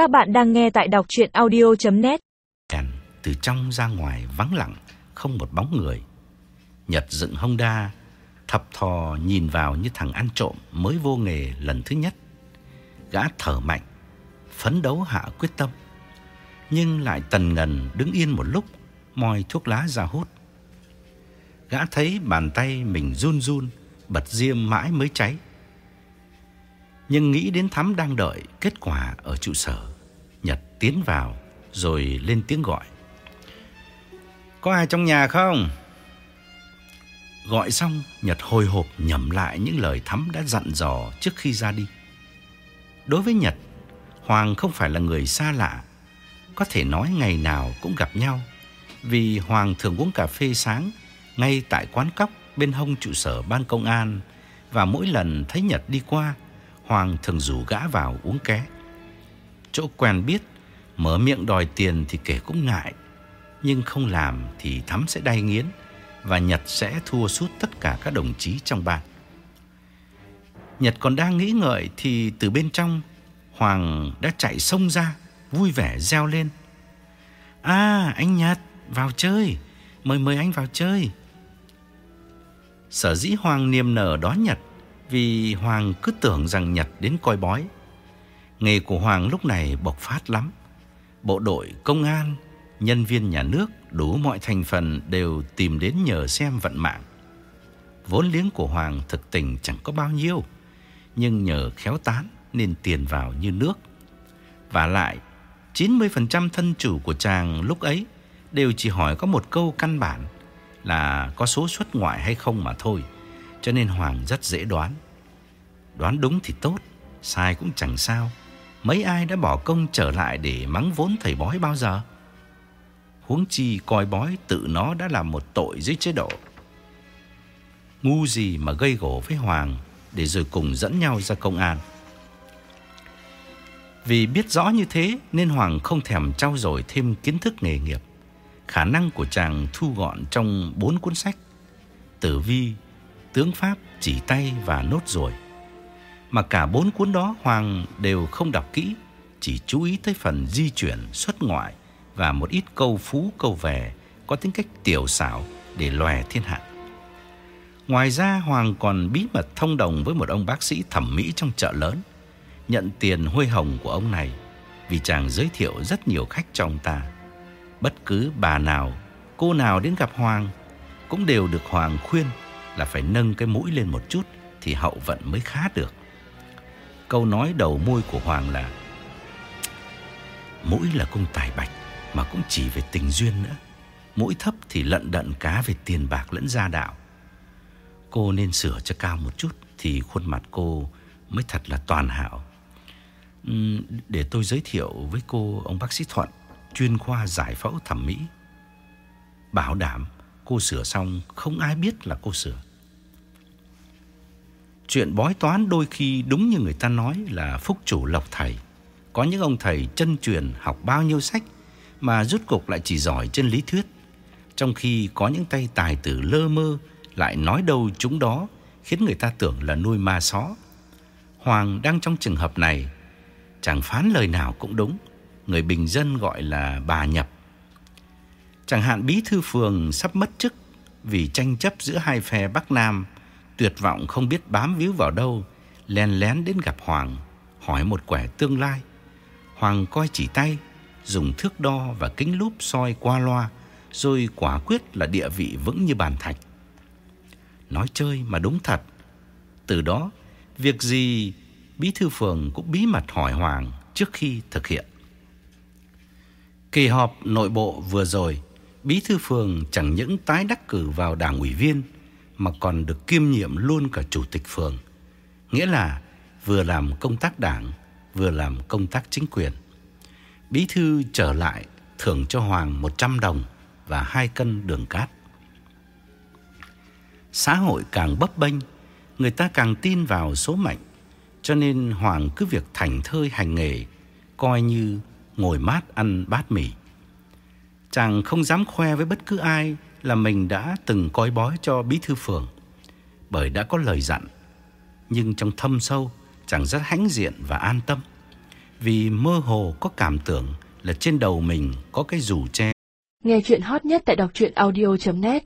Các bạn đang nghe tại đọc chuyện audio.net Đèn từ trong ra ngoài vắng lặng, không một bóng người. Nhật dựng Honda, thập thò nhìn vào như thằng ăn trộm mới vô nghề lần thứ nhất. Gã thở mạnh, phấn đấu hạ quyết tâm. Nhưng lại tần ngần đứng yên một lúc, moi thuốc lá ra hút. Gã thấy bàn tay mình run run, bật diêm mãi mới cháy. Nhưng nghĩ đến Thắm đang đợi kết quả ở trụ sở, Nhật tiến vào rồi lên tiếng gọi. Có ai trong nhà không? Gọi xong, Nhật hồi hộp nhẩm lại những lời Thắm đã dặn dò trước khi ra đi. Đối với Nhật, Hoàng không phải là người xa lạ, có thể nói ngày nào cũng gặp nhau, vì Hoàng thường uống cà phê sáng ngay tại quán cóc bên hông trụ sở ban công an và mỗi lần thấy Nhật đi qua, Hoàng thường rủ gã vào uống ké. Chỗ quen biết, mở miệng đòi tiền thì kể cũng ngại, nhưng không làm thì Thắm sẽ đay nghiến và Nhật sẽ thua suốt tất cả các đồng chí trong ban. Nhật còn đang nghĩ ngợi thì từ bên trong Hoàng đã chạy xông ra, vui vẻ reo lên. À, anh Nhật, vào chơi, mời mời anh vào chơi. Sở dĩ Hoàng niềm nở đón Nhật vì Hoàng cứ tưởng rằng Nhật đến coi bói. Nghề của Hoàng lúc này bộc phát lắm. Bộ đội, công an, nhân viên nhà nước, đủ mọi thành phần đều tìm đến nhờ xem vận mạng. Vốn liếng của Hoàng thực tình chẳng có bao nhiêu, nhưng nhờ khéo tán nên tiền vào như nước. Và lại, 90% thân chủ của chàng lúc ấy đều chỉ hỏi có một câu căn bản là có số xuất ngoại hay không mà thôi. Cho nên Hoàng rất dễ đoán. Đoán đúng thì tốt, sai cũng chẳng sao. Mấy ai đã bỏ công trở lại để mắng vốn thầy bói bao giờ? Huống chi coi bói tự nó đã là một tội dưới chế độ. Ngu gì mà gây gổ với Hoàng để rồi cùng dẫn nhau ra công an. Vì biết rõ như thế nên Hoàng không thèm trau dồi thêm kiến thức nghề nghiệp. Khả năng của chàng thu gọn trong bốn cuốn sách. Tử vi, tướng pháp, chỉ tay và nốt ruồi. Mà cả bốn cuốn đó Hoàng đều không đọc kỹ, chỉ chú ý tới phần di chuyển, xuất ngoại và một ít câu phú câu về có tính cách tiểu xảo để lòe thiên hạ. Ngoài ra Hoàng còn bí mật thông đồng với một ông bác sĩ thẩm mỹ trong chợ lớn, nhận tiền huê hồng của ông này vì chàng giới thiệu rất nhiều khách cho ông ta. Bất cứ bà nào, cô nào đến gặp Hoàng cũng đều được Hoàng khuyên là phải nâng cái mũi lên một chút thì hậu vận mới khá được. Câu nói đầu môi của Hoàng là Mũi là cung tài bạch mà cũng chỉ về tình duyên nữa. Mũi thấp thì lận đận cá về tiền bạc lẫn gia đạo. Cô nên sửa cho cao một chút thì khuôn mặt cô mới thật là toàn hảo. Để tôi giới thiệu với cô ông bác sĩ Thuận, chuyên khoa giải phẫu thẩm mỹ. Bảo đảm cô sửa xong không ai biết là cô sửa. Chuyện bói toán đôi khi đúng như người ta nói là phúc chủ lộc thầy. Có những ông thầy chân truyền học bao nhiêu sách mà rút cục lại chỉ giỏi trên lý thuyết. Trong khi có những tay tài tử lơ mơ lại nói đâu chúng đó khiến người ta tưởng là nuôi ma só. Hoàng đang trong trường hợp này, chẳng phán lời nào cũng đúng, người bình dân gọi là bà nhập. Chẳng hạn bí thư phường sắp mất chức vì tranh chấp giữa hai phe Bắc Nam, tuyệt vọng không biết bám víu vào đâu, lén lén đến gặp Hoàng, hỏi một quẻ tương lai. Hoàng coi chỉ tay, dùng thước đo và kính lúp soi qua loa, rồi quả quyết là địa vị vững như bàn thạch. Nói chơi mà đúng thật. Từ đó, việc gì bí thư phường cũng bí mật hỏi Hoàng trước khi thực hiện. Kỳ họp nội bộ vừa rồi, bí thư phường chẳng những tái đắc cử vào đảng ủy viên mà còn được kiêm nhiệm luôn cả chủ tịch phường. Nghĩa là vừa làm công tác đảng, vừa làm công tác chính quyền. Bí thư trở lại thưởng cho Hoàng 100 đồng và hai cân đường cát. Xã hội càng bấp bênh, người ta càng tin vào số mệnh, cho nên Hoàng cứ việc thành thơi hành nghề, coi như ngồi mát ăn bát mì. Chàng không dám khoe với bất cứ ai là mình đã từng coi bói cho bí thư phường, bởi đã có lời dặn. Nhưng trong thâm sâu, chàng rất hãnh diện và an tâm, vì mơ hồ có cảm tưởng là trên đầu mình có cái dù tre. Nghe chuyện hot nhất tại đọc truyện audio.net